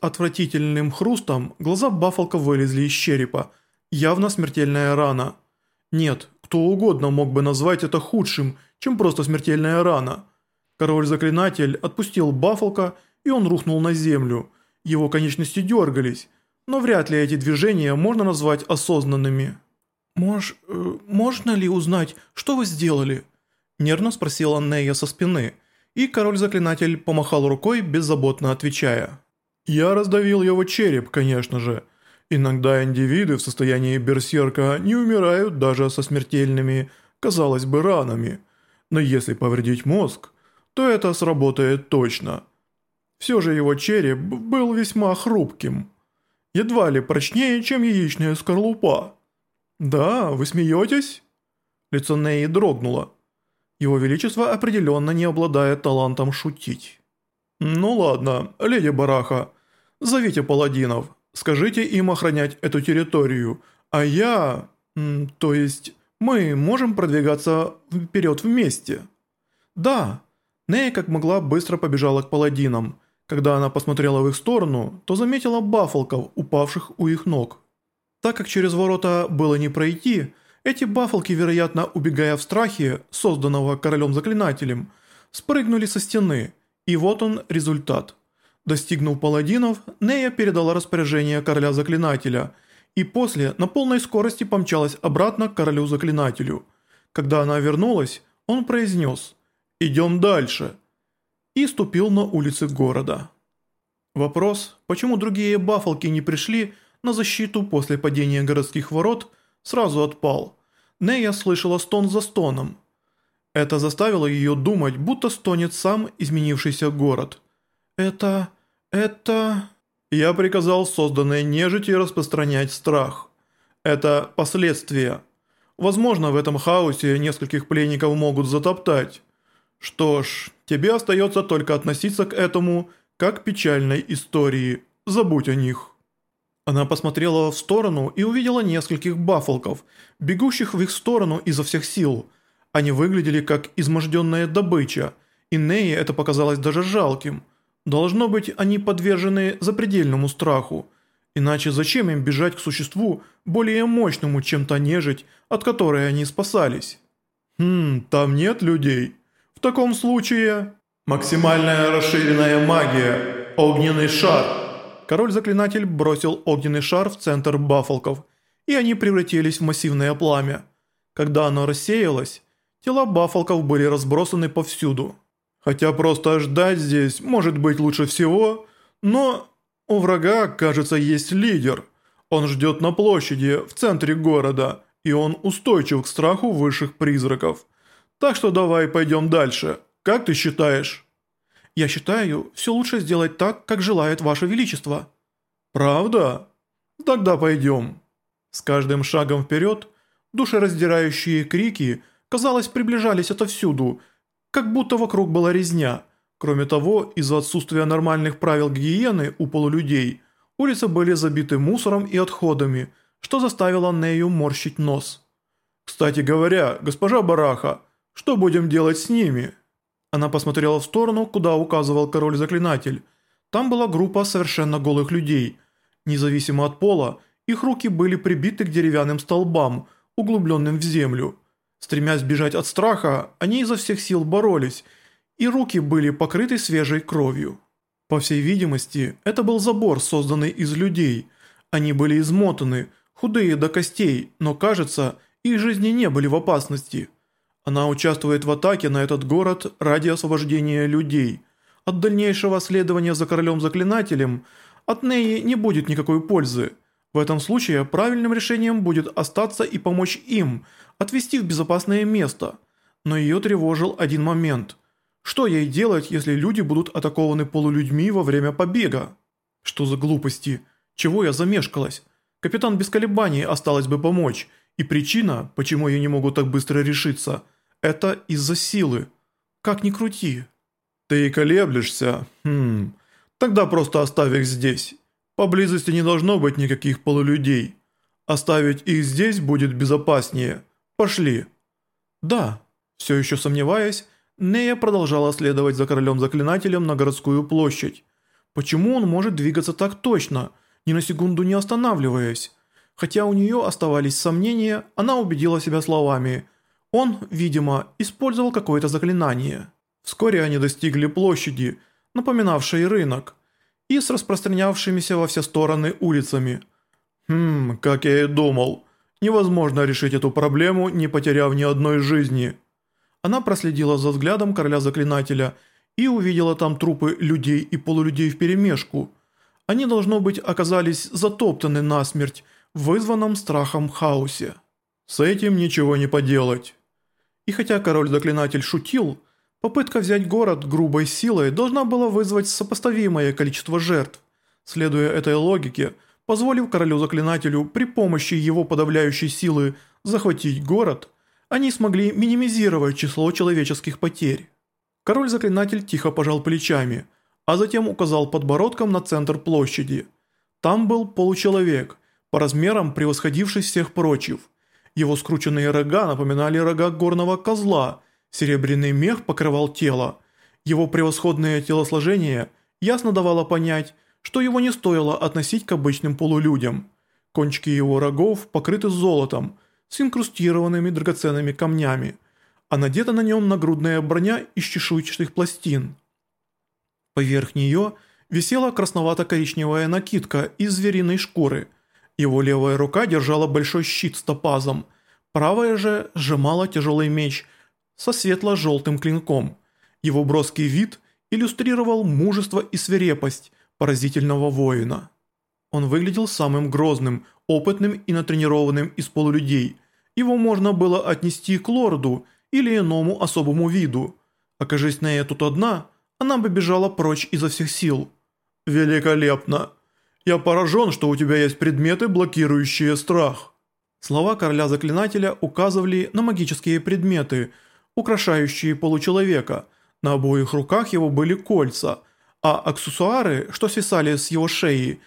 Отвратительным хрустом глаза Баффалка вылезли из черепа. Явно смертельная рана. Нет, кто угодно мог бы назвать это худшим, чем просто смертельная рана. Король-заклинатель отпустил Баффалка, и он рухнул на землю. Его конечности дергались, но вряд ли эти движения можно назвать осознанными. «Мож... Э, можно ли узнать, что вы сделали?» Нервно спросила Нея со спины, и король-заклинатель помахал рукой, беззаботно отвечая. «Я раздавил его череп, конечно же. Иногда индивиды в состоянии берсерка не умирают даже со смертельными, казалось бы, ранами. Но если повредить мозг, то это сработает точно. Все же его череп был весьма хрупким. Едва ли прочнее, чем яичная скорлупа. «Да, вы смеетесь?» Лицо Неи дрогнуло. Его Величество определенно не обладает талантом шутить. «Ну ладно, леди Бараха, зовите паладинов, скажите им охранять эту территорию, а я... то есть мы можем продвигаться вперед вместе?» «Да». Нея как могла быстро побежала к паладинам. Когда она посмотрела в их сторону, то заметила баффалков, упавших у их ног. Так как через ворота было не пройти, эти баффалки, вероятно, убегая в страхе, созданного королем-заклинателем, спрыгнули со стены, и вот он результат. Достигнув паладинов, Нея передала распоряжение короля-заклинателя, и после на полной скорости помчалась обратно к королю-заклинателю. Когда она вернулась, он произнес «Идем дальше» и ступил на улицы города. Вопрос, почему другие баффалки не пришли, на защиту после падения городских ворот сразу отпал. Нея слышала стон за стоном. Это заставило ее думать, будто стонет сам изменившийся город. «Это... это...» Я приказал созданной нежити распространять страх. Это последствия. Возможно, в этом хаосе нескольких пленников могут затоптать. Что ж, тебе остается только относиться к этому как к печальной истории. Забудь о них. Она посмотрела в сторону и увидела нескольких баффалков, бегущих в их сторону изо всех сил. Они выглядели как изможденная добыча, и Нее это показалось даже жалким. Должно быть, они подвержены запредельному страху. Иначе зачем им бежать к существу более мощному, чем та нежить, от которой они спасались? Хм, там нет людей. В таком случае... Максимальная расширенная магия. Огненный шар. Король-заклинатель бросил огненный шар в центр баффалков, и они превратились в массивное пламя. Когда оно рассеялось, тела баффалков были разбросаны повсюду. Хотя просто ждать здесь может быть лучше всего, но у врага, кажется, есть лидер. Он ждет на площади, в центре города, и он устойчив к страху высших призраков. Так что давай пойдем дальше. Как ты считаешь? Я считаю, все лучше сделать так, как желает Ваше Величество». «Правда? Тогда пойдем». С каждым шагом вперед душераздирающие крики, казалось, приближались отовсюду, как будто вокруг была резня. Кроме того, из-за отсутствия нормальных правил гигиены у полулюдей, улицы были забиты мусором и отходами, что заставило Нею морщить нос. «Кстати говоря, госпожа Бараха, что будем делать с ними?» Она посмотрела в сторону, куда указывал король-заклинатель. Там была группа совершенно голых людей. Независимо от пола, их руки были прибиты к деревянным столбам, углубленным в землю. Стремясь бежать от страха, они изо всех сил боролись, и руки были покрыты свежей кровью. По всей видимости, это был забор, созданный из людей. Они были измотаны, худые до костей, но кажется, их жизни не были в опасности – она участвует в атаке на этот город ради освобождения людей. От дальнейшего следования за королем-заклинателем от Неи не будет никакой пользы. В этом случае правильным решением будет остаться и помочь им, отвести в безопасное место. Но ее тревожил один момент. Что ей делать, если люди будут атакованы полулюдьми во время побега? Что за глупости? Чего я замешкалась? Капитан без колебаний осталось бы помочь. И причина, почему я не могу так быстро решиться – это из-за силы. Как ни крути. Ты колеблешься? Хм. Тогда просто оставь их здесь. Поблизости не должно быть никаких полулюдей. Оставить их здесь будет безопаснее. Пошли. Да. Все еще сомневаясь, Нея продолжала следовать за королем-заклинателем на городскую площадь. Почему он может двигаться так точно, ни на секунду не останавливаясь? Хотя у нее оставались сомнения, она убедила себя словами. Он, видимо, использовал какое-то заклинание. Вскоре они достигли площади, напоминавшей рынок, и с распространявшимися во все стороны улицами. Хм, как я и думал. Невозможно решить эту проблему, не потеряв ни одной жизни. Она проследила за взглядом короля заклинателя и увидела там трупы людей и полулюдей вперемешку. Они, должно быть, оказались затоптаны насмерть вызванном страхом хаосе. С этим ничего не поделать. И хотя король-заклинатель шутил, попытка взять город грубой силой должна была вызвать сопоставимое количество жертв. Следуя этой логике, позволив королю-заклинателю при помощи его подавляющей силы захватить город, они смогли минимизировать число человеческих потерь. Король-заклинатель тихо пожал плечами, а затем указал подбородком на центр площади. Там был получеловек, по размерам превосходивший всех прочих. Его скрученные рога напоминали рога горного козла, серебряный мех покрывал тело. Его превосходное телосложение ясно давало понять, что его не стоило относить к обычным полулюдям. Кончики его рогов покрыты золотом, с инкрустированными драгоценными камнями – а надета на нем нагрудная броня из чешуйчатых пластин. Поверх нее висела красновато-коричневая накидка из звериной шкуры. Его левая рука держала большой щит с топазом, правая же сжимала тяжелый меч со светло-желтым клинком. Его броский вид иллюстрировал мужество и свирепость поразительного воина. Он выглядел самым грозным, опытным и натренированным из полулюдей. Его можно было отнести к лорду – или иному особому виду. Окажись на я тут одна, она бы бежала прочь изо всех сил. «Великолепно! Я поражен, что у тебя есть предметы, блокирующие страх». Слова короля-заклинателя указывали на магические предметы, украшающие получеловека. На обоих руках его были кольца, а аксессуары, что свисали с его шеи,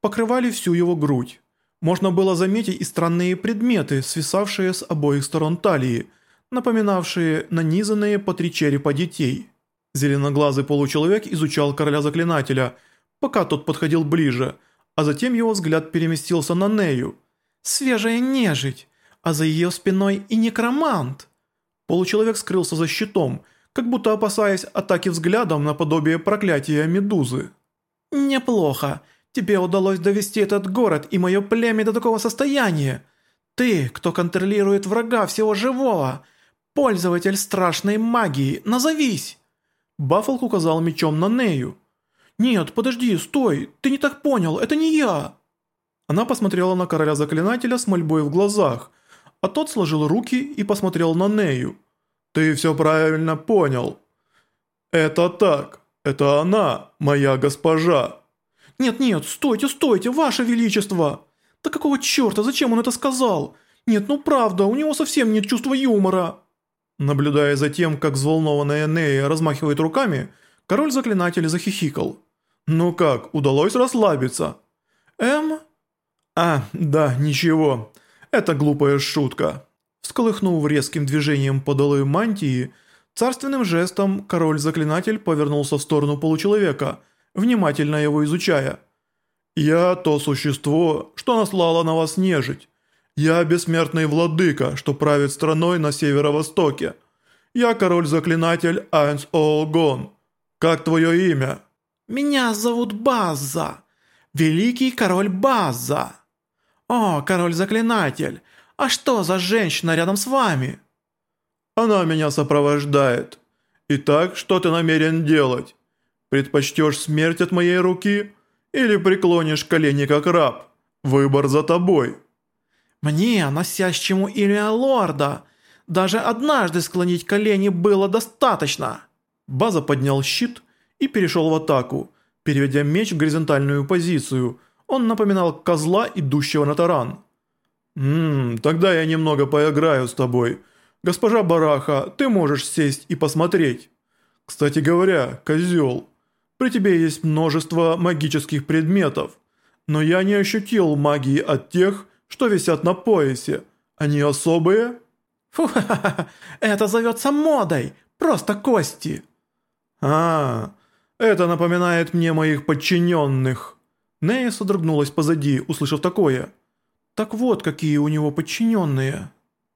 покрывали всю его грудь. Можно было заметить и странные предметы, свисавшие с обоих сторон талии – напоминавшие нанизанные по три черепа детей. Зеленоглазый получеловек изучал короля заклинателя, пока тот подходил ближе, а затем его взгляд переместился на Нею. «Свежая нежить, а за ее спиной и некромант!» Получеловек скрылся за щитом, как будто опасаясь атаки взглядом наподобие проклятия медузы. «Неплохо. Тебе удалось довести этот город и мое племя до такого состояния. Ты, кто контролирует врага всего живого, «Пользователь страшной магии, назовись!» Баффалк указал мечом на Нею. «Нет, подожди, стой, ты не так понял, это не я!» Она посмотрела на короля заклинателя с мольбой в глазах, а тот сложил руки и посмотрел на Нею. «Ты все правильно понял. Это так, это она, моя госпожа». «Нет-нет, стойте, стойте, ваше величество!» «Да какого черта, зачем он это сказал? Нет, ну правда, у него совсем нет чувства юмора!» Наблюдая за тем, как взволнованная Нея размахивает руками, король-заклинатель захихикал. «Ну как, удалось расслабиться?» «Эм?» «А, да, ничего. Это глупая шутка». Всколыхнув резким движением подолы мантии, царственным жестом король-заклинатель повернулся в сторону получеловека, внимательно его изучая. «Я то существо, что наслало на вас нежить. Я бессмертный владыка, что правит страной на северо-востоке. Я король-заклинатель Айнс Олгон. Как твое имя?» «Меня зовут Базза. Великий король Базза». «О, король-заклинатель, а что за женщина рядом с вами?» «Она меня сопровождает. Итак, что ты намерен делать? Предпочтешь смерть от моей руки или преклонишь колени как раб? Выбор за тобой». Мне, носящему имя лорда, даже однажды склонить колени было достаточно». База поднял щит и перешел в атаку, переведя меч в горизонтальную позицию. Он напоминал козла, идущего на таран. «Ммм, тогда я немного поиграю с тобой. Госпожа Бараха, ты можешь сесть и посмотреть. Кстати говоря, козел, при тебе есть множество магических предметов, но я не ощутил магии от тех, что висят на поясе. Они особые?» «Фу, это зовется модой, просто кости». «А, Это напоминает мне моих подчиненных». Нея содрогнулась позади, услышав такое. Так вот, какие у него подчиненные.